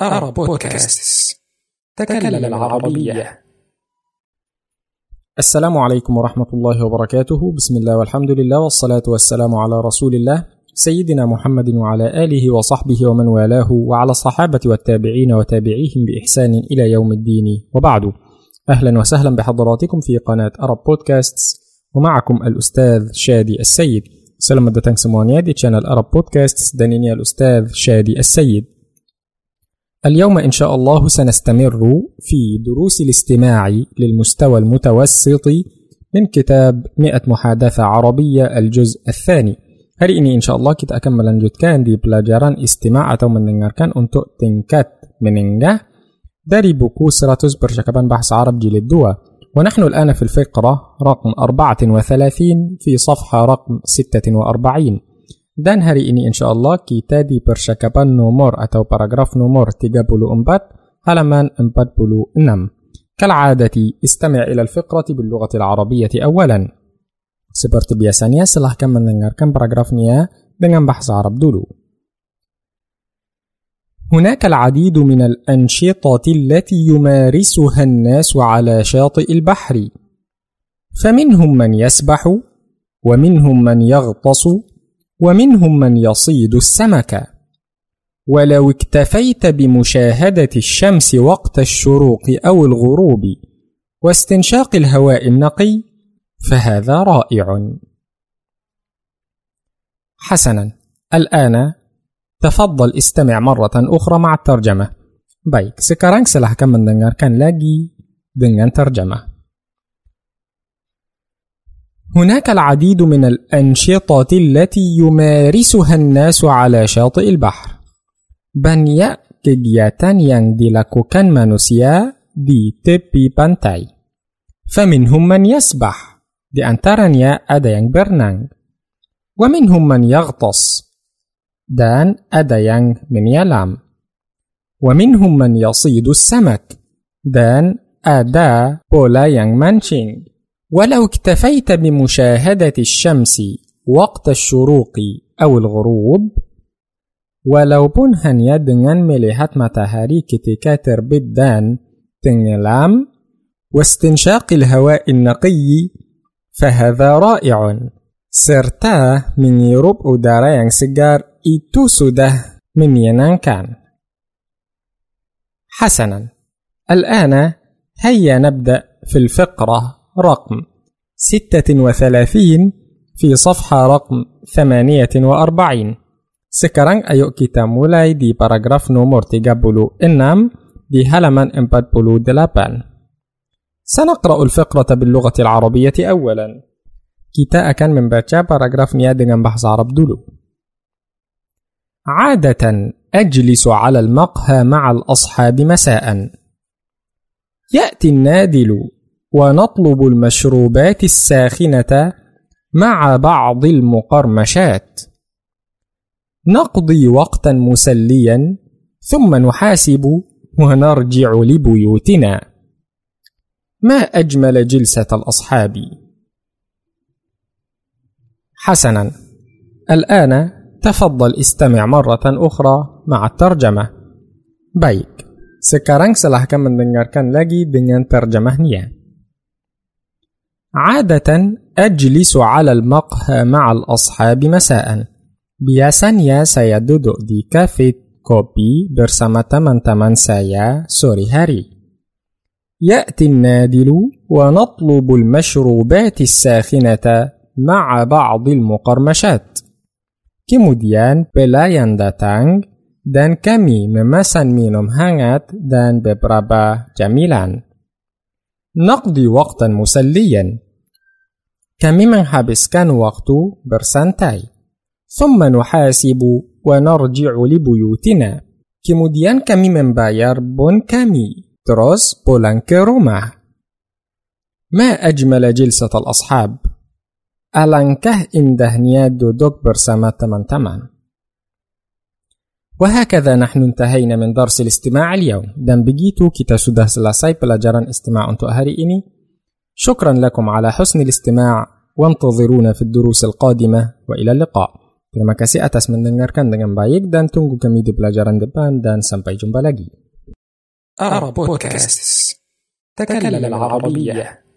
أرى بودكاست. تكلم العربية. السلام عليكم ورحمة الله وبركاته. بسم الله والحمد لله والصلاة والسلام على رسول الله سيدنا محمد وعلى آله وصحبه ومن والاه وعلى الصحابة والتابعين وتابعيهم بإحسان إلى يوم الدين. وبعد أهلا وسهلا بحضراتكم في قناة أرب بودكاست. ومعكم الأستاذ شادي السيد. سلام datang semuanya di channel Arab dan ini الأستاذ شادي السيد. اليوم إن شاء الله سنستمر في دروس الاستماع للمستوى المتوسط من كتاب مئة محادثة عربية الجزء الثاني. Hari ini إن شاء الله kita akan melanjutkan di pelajaran استماع untuk tingkat menengah dari buku seratus percakapan bahasa Arab jilid dua ونحن الآن في الفقرة رقم 34 في صفحة رقم 46 Dan hari ini insya Allah kita di percakapan nomor atau paragraf nomor 34 halaman 46. كالعادة استمع إلى الفقرة العربية أولا. Seperti biasanya silahkan mendengarkan paragrafnya dengan bahasa Arab dulu. هناك العديد من الأنشطة التي يمارسها الناس على شاطئ البحر فمنهم من يسبح ومنهم من يغطس ومنهم من يصيد السمك ولو اكتفيت بمشاهدة الشمس وقت الشروق أو الغروب واستنشاق الهواء النقي فهذا رائع حسنا الآن تفضل استمع مرة أخرى مع الترجمة. Baik, sekarang silahkan mendengarkan lagi dengan terjemah. هناك العديد من الأنشطة التي يمارسها الناس على شاطئ البحر. banyak kegiatan yang dilakukan manusia di tepi pantai. فمنهم من يسبح di antaranya ada yang berenang ومنهم من يغطس dan ada yang menyelam ومنهم من يصيد السمك dan ada pula memancing. ولو اكتفيت بمشاهدة الشمس وقت الشروق أو الغروب walaupun hanya dengan melihat matahari ketika terbit dan tenggelam واستنشاق الهواء النقي فهذا رائع. serta menghirup udara yang segar itu sudah menyenangkan. حسنا. الآن هيا نبدأ في الفقرة. رقم 36 في صفحة رقم 48 sekarang ayo kita mulai di paragraf nomor tiga puluh enam di halaman empat puluh delapan سنقرأ الفقرة باللغة العربية أولا kita akan membaca paragrafnya dengan bahasa Arab dulu عادة أجلس على المقهى مع الأصحاب مساء يأتي النادل ونطلب المشروبات الساخنة مع بعض المقرمشات. نقضي وقتا مسليا ثم نحاسب ونرجع لبيوتنا. ما أجمل جلسة الأصحاب. حسنا، الآن تفضل استمع مرة أخرى مع الترجمة. Baik, sekarang silahkan mendengarkan lagi dengan terjemahnya. عادة أجلس على المقهى مع الأصحاب مساء. Biasanya saya duduk di kafe kopi bersama teman-teman saya sore hari. يأتي النادل ونطلب المشروبات الساخنة مع بعض المقرمشات. Kemudian pelayan datang dan kami memesan minum hangat dan beberapa camilan. نقضي وقتا مسليا kami menghabiskan waktu bersantai. ثم نحاسب ونرجع لبيوتنا. Kemudian kami membayar bon kami. Terus pulang ke rumah. ما أجمل جلسة الأصحاب. Alangkah indahnya duduk bersama teman-teman. وهكذا نحن انتهينا من درس الاستماع اليوم. Dan begitu kita sudah selesai pelajaran istimak untuk hari ini. شكرا لكم على حسن الاستماع وانتظرونا في الدروس القادمة وإلى اللقاء Terima kasih atas mendengarkan dengan baik dan tunggu kami di pelajaran depan dan sampai jumpa lagi. أرى بودكاست تكلم العربية